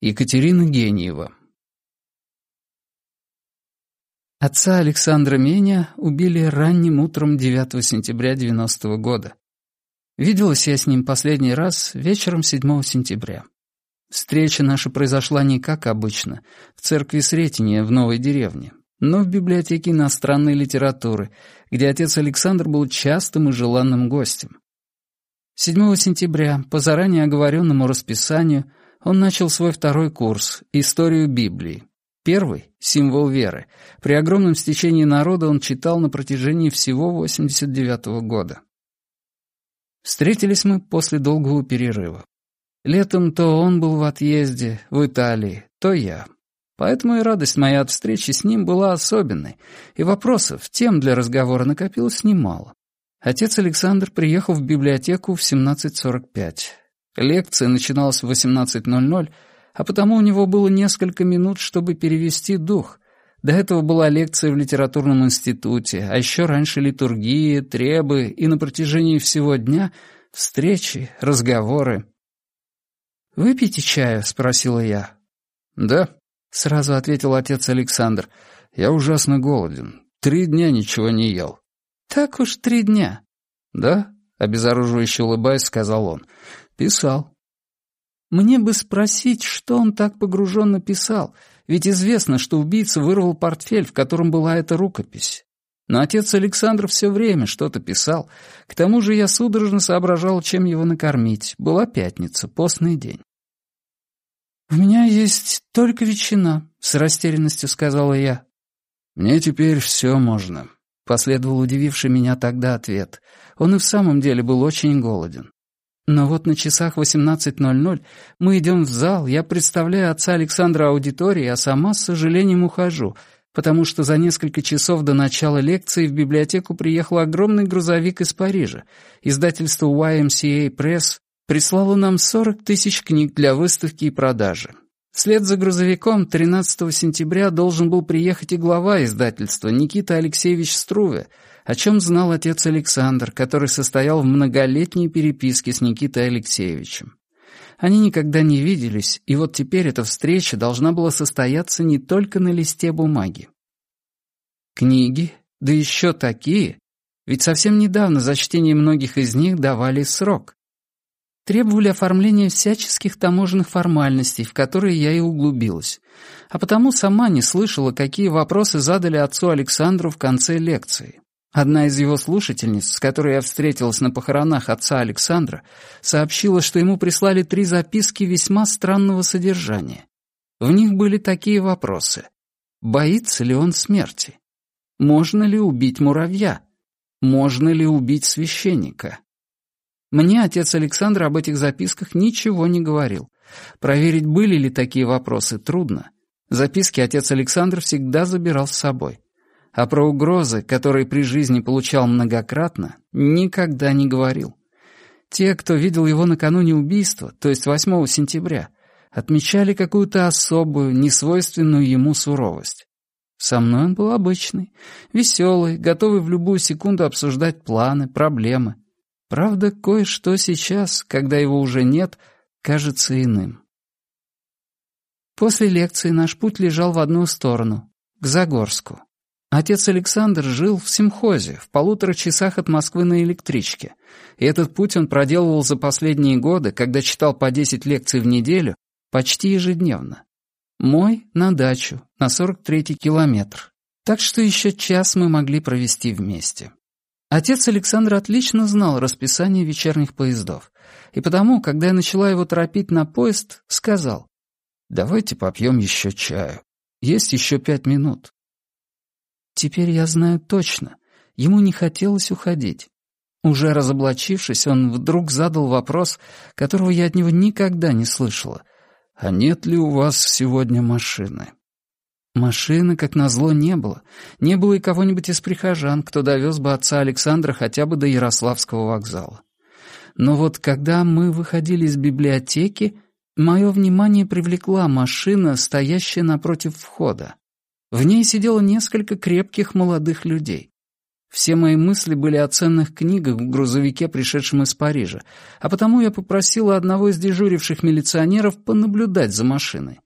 Екатерина Гениева. Отца Александра Меня убили ранним утром 9 сентября 90 -го года. Виделась я с ним последний раз вечером 7 сентября. Встреча наша произошла не как обычно, в церкви Сретения в Новой деревне, но в библиотеке иностранной литературы, где отец Александр был частым и желанным гостем. 7 сентября, по заранее оговоренному расписанию, он начал свой второй курс «Историю Библии», Первый — символ веры. При огромном стечении народа он читал на протяжении всего 89 -го года. Встретились мы после долгого перерыва. Летом то он был в отъезде, в Италии, то я. Поэтому и радость моя от встречи с ним была особенной, и вопросов, тем для разговора накопилось немало. Отец Александр приехал в библиотеку в 17.45. Лекция начиналась в 18.00, а потому у него было несколько минут, чтобы перевести дух. До этого была лекция в литературном институте, а еще раньше литургии, требы и на протяжении всего дня встречи, разговоры. «Выпейте чаю?» — спросила я. «Да», — сразу ответил отец Александр. «Я ужасно голоден. Три дня ничего не ел». «Так уж три дня». «Да?» — обезоруживающе улыбаясь, сказал он. «Писал». Мне бы спросить, что он так погруженно писал, ведь известно, что убийца вырвал портфель, в котором была эта рукопись. Но отец Александр все время что-то писал. К тому же я судорожно соображал, чем его накормить. Была пятница, постный день. «У меня есть только ветчина», — с растерянностью сказала я. «Мне теперь все можно», — последовал удививший меня тогда ответ. Он и в самом деле был очень голоден. Но вот на часах 18.00 мы идем в зал, я представляю отца Александра аудитории, а сама с сожалением ухожу, потому что за несколько часов до начала лекции в библиотеку приехал огромный грузовик из Парижа. Издательство YMCA Press прислало нам 40 тысяч книг для выставки и продажи. Вслед за грузовиком 13 сентября должен был приехать и глава издательства Никита Алексеевич Струве, о чем знал отец Александр, который состоял в многолетней переписке с Никитой Алексеевичем. Они никогда не виделись, и вот теперь эта встреча должна была состояться не только на листе бумаги. Книги, да еще такие, ведь совсем недавно за чтение многих из них давали срок. Требовали оформления всяческих таможенных формальностей, в которые я и углубилась, а потому сама не слышала, какие вопросы задали отцу Александру в конце лекции. Одна из его слушательниц, с которой я встретилась на похоронах отца Александра, сообщила, что ему прислали три записки весьма странного содержания. В них были такие вопросы. Боится ли он смерти? Можно ли убить муравья? Можно ли убить священника? Мне отец Александра об этих записках ничего не говорил. Проверить, были ли такие вопросы, трудно. Записки отец Александр всегда забирал с собой а про угрозы, которые при жизни получал многократно, никогда не говорил. Те, кто видел его накануне убийства, то есть 8 сентября, отмечали какую-то особую, несвойственную ему суровость. Со мной он был обычный, веселый, готовый в любую секунду обсуждать планы, проблемы. Правда, кое-что сейчас, когда его уже нет, кажется иным. После лекции наш путь лежал в одну сторону, к Загорску. Отец Александр жил в Симхозе, в полутора часах от Москвы на электричке. И этот путь он проделывал за последние годы, когда читал по 10 лекций в неделю, почти ежедневно. Мой — на дачу, на 43-й километр. Так что еще час мы могли провести вместе. Отец Александр отлично знал расписание вечерних поездов. И потому, когда я начала его торопить на поезд, сказал, «Давайте попьем еще чаю. Есть еще пять минут». Теперь я знаю точно. Ему не хотелось уходить. Уже разоблачившись, он вдруг задал вопрос, которого я от него никогда не слышала. «А нет ли у вас сегодня машины?» Машины, как назло, не было. Не было и кого-нибудь из прихожан, кто довез бы отца Александра хотя бы до Ярославского вокзала. Но вот когда мы выходили из библиотеки, мое внимание привлекла машина, стоящая напротив входа. В ней сидело несколько крепких молодых людей. Все мои мысли были о ценных книгах в грузовике, пришедшем из Парижа, а потому я попросила одного из дежуривших милиционеров понаблюдать за машиной.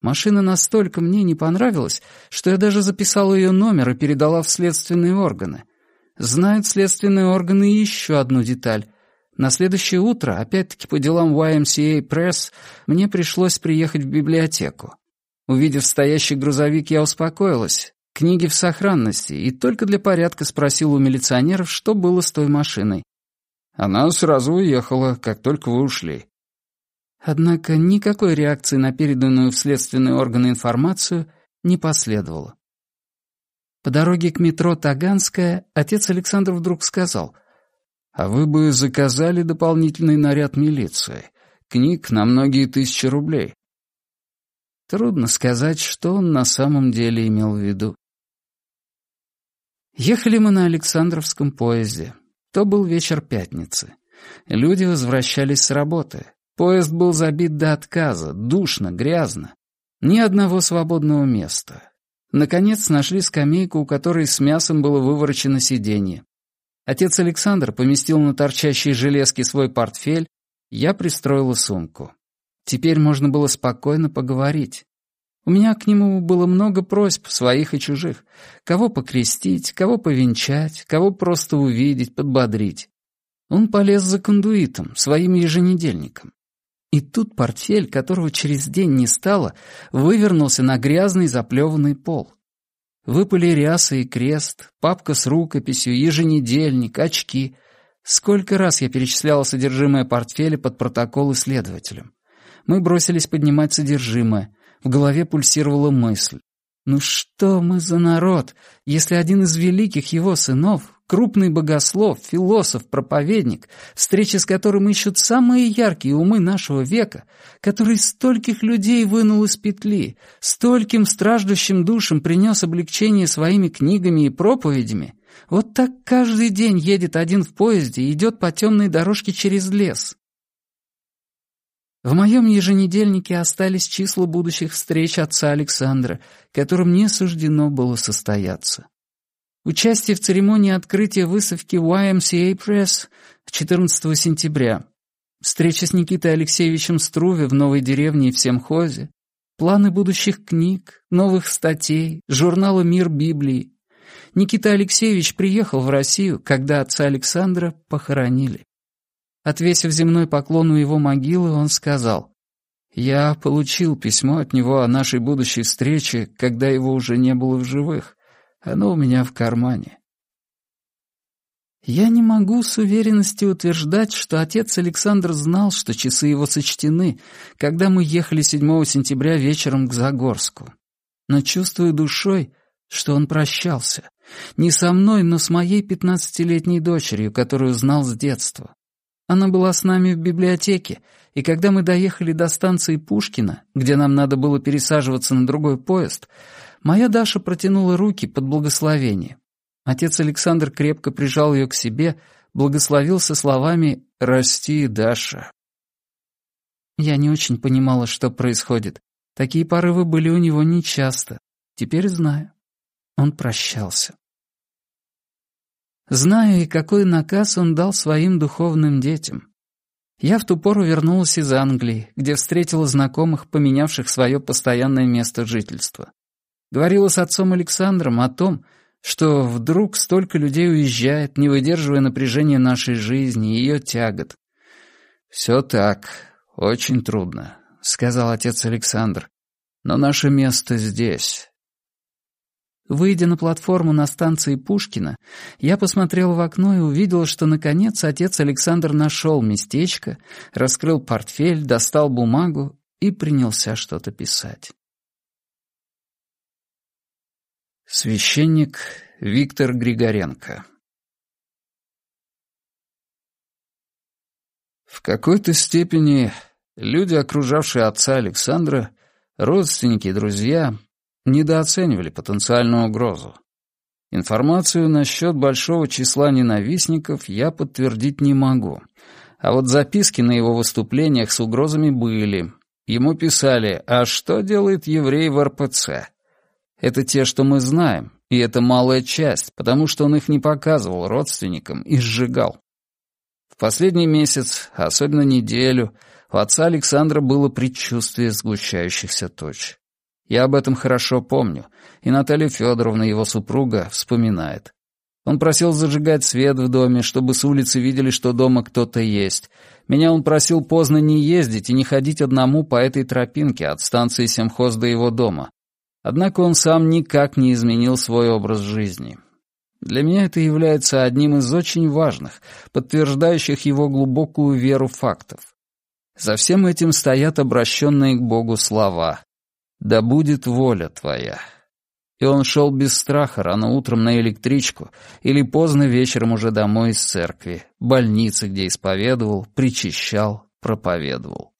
Машина настолько мне не понравилась, что я даже записала ее номер и передала в следственные органы. Знают следственные органы еще одну деталь. На следующее утро, опять-таки по делам YMCA Press, мне пришлось приехать в библиотеку. Увидев стоящий грузовик, я успокоилась. Книги в сохранности, и только для порядка спросил у милиционеров, что было с той машиной. Она сразу уехала, как только вы ушли. Однако никакой реакции на переданную в следственные органы информацию не последовало. По дороге к метро Таганская отец Александр вдруг сказал, «А вы бы заказали дополнительный наряд милиции. Книг на многие тысячи рублей». Трудно сказать, что он на самом деле имел в виду. Ехали мы на Александровском поезде. То был вечер пятницы. Люди возвращались с работы. Поезд был забит до отказа, душно, грязно. Ни одного свободного места. Наконец нашли скамейку, у которой с мясом было выворочено сиденье. Отец Александр поместил на торчащие железки свой портфель, я пристроила сумку. Теперь можно было спокойно поговорить. У меня к нему было много просьб, своих и чужих. Кого покрестить, кого повенчать, кого просто увидеть, подбодрить. Он полез за кондуитом, своим еженедельником. И тут портфель, которого через день не стало, вывернулся на грязный заплеванный пол. Выпали ряса и крест, папка с рукописью, еженедельник, очки. Сколько раз я перечисляла содержимое портфеля под протокол исследователям. Мы бросились поднимать содержимое. В голове пульсировала мысль. Ну что мы за народ, если один из великих его сынов, крупный богослов, философ, проповедник, встречи с которым ищут самые яркие умы нашего века, который стольких людей вынул из петли, стольким страждущим душам принес облегчение своими книгами и проповедями, вот так каждый день едет один в поезде и идет по темной дорожке через лес. В моем еженедельнике остались числа будущих встреч отца Александра, которым не суждено было состояться. Участие в церемонии открытия выставки YMCA Press 14 сентября. Встреча с Никитой Алексеевичем Струве в новой деревне и в Семхозе. Планы будущих книг, новых статей, журнала «Мир Библии». Никита Алексеевич приехал в Россию, когда отца Александра похоронили. Отвесив земной поклон у его могилы, он сказал, «Я получил письмо от него о нашей будущей встрече, когда его уже не было в живых. Оно у меня в кармане». Я не могу с уверенностью утверждать, что отец Александр знал, что часы его сочтены, когда мы ехали 7 сентября вечером к Загорску. Но чувствую душой, что он прощался. Не со мной, но с моей пятнадцатилетней дочерью, которую знал с детства. Она была с нами в библиотеке, и когда мы доехали до станции Пушкина, где нам надо было пересаживаться на другой поезд, моя Даша протянула руки под благословение. Отец Александр крепко прижал ее к себе, благословил со словами «Расти, Даша». Я не очень понимала, что происходит. Такие порывы были у него нечасто. Теперь знаю. Он прощался. Знаю и какой наказ он дал своим духовным детям. Я в ту пору вернулась из Англии, где встретила знакомых, поменявших свое постоянное место жительства. Говорила с отцом Александром о том, что вдруг столько людей уезжает, не выдерживая напряжения нашей жизни и ее тягот. «Все так, очень трудно», — сказал отец Александр. «Но наше место здесь, Выйдя на платформу на станции Пушкина, я посмотрел в окно и увидел, что, наконец, отец Александр нашел местечко, раскрыл портфель, достал бумагу и принялся что-то писать. Священник Виктор Григоренко В какой-то степени люди, окружавшие отца Александра, родственники и друзья, недооценивали потенциальную угрозу. Информацию насчет большого числа ненавистников я подтвердить не могу. А вот записки на его выступлениях с угрозами были. Ему писали «А что делает еврей в РПЦ?» Это те, что мы знаем, и это малая часть, потому что он их не показывал родственникам и сжигал. В последний месяц, особенно неделю, у отца Александра было предчувствие сгущающихся точ. Я об этом хорошо помню, и Наталья Федоровна, его супруга, вспоминает. Он просил зажигать свет в доме, чтобы с улицы видели, что дома кто-то есть. Меня он просил поздно не ездить и не ходить одному по этой тропинке от станции семхоз до его дома. Однако он сам никак не изменил свой образ жизни. Для меня это является одним из очень важных, подтверждающих его глубокую веру фактов. За всем этим стоят обращенные к Богу слова «Да будет воля твоя». И он шел без страха рано утром на электричку или поздно вечером уже домой из церкви, больницы, где исповедовал, причащал, проповедовал.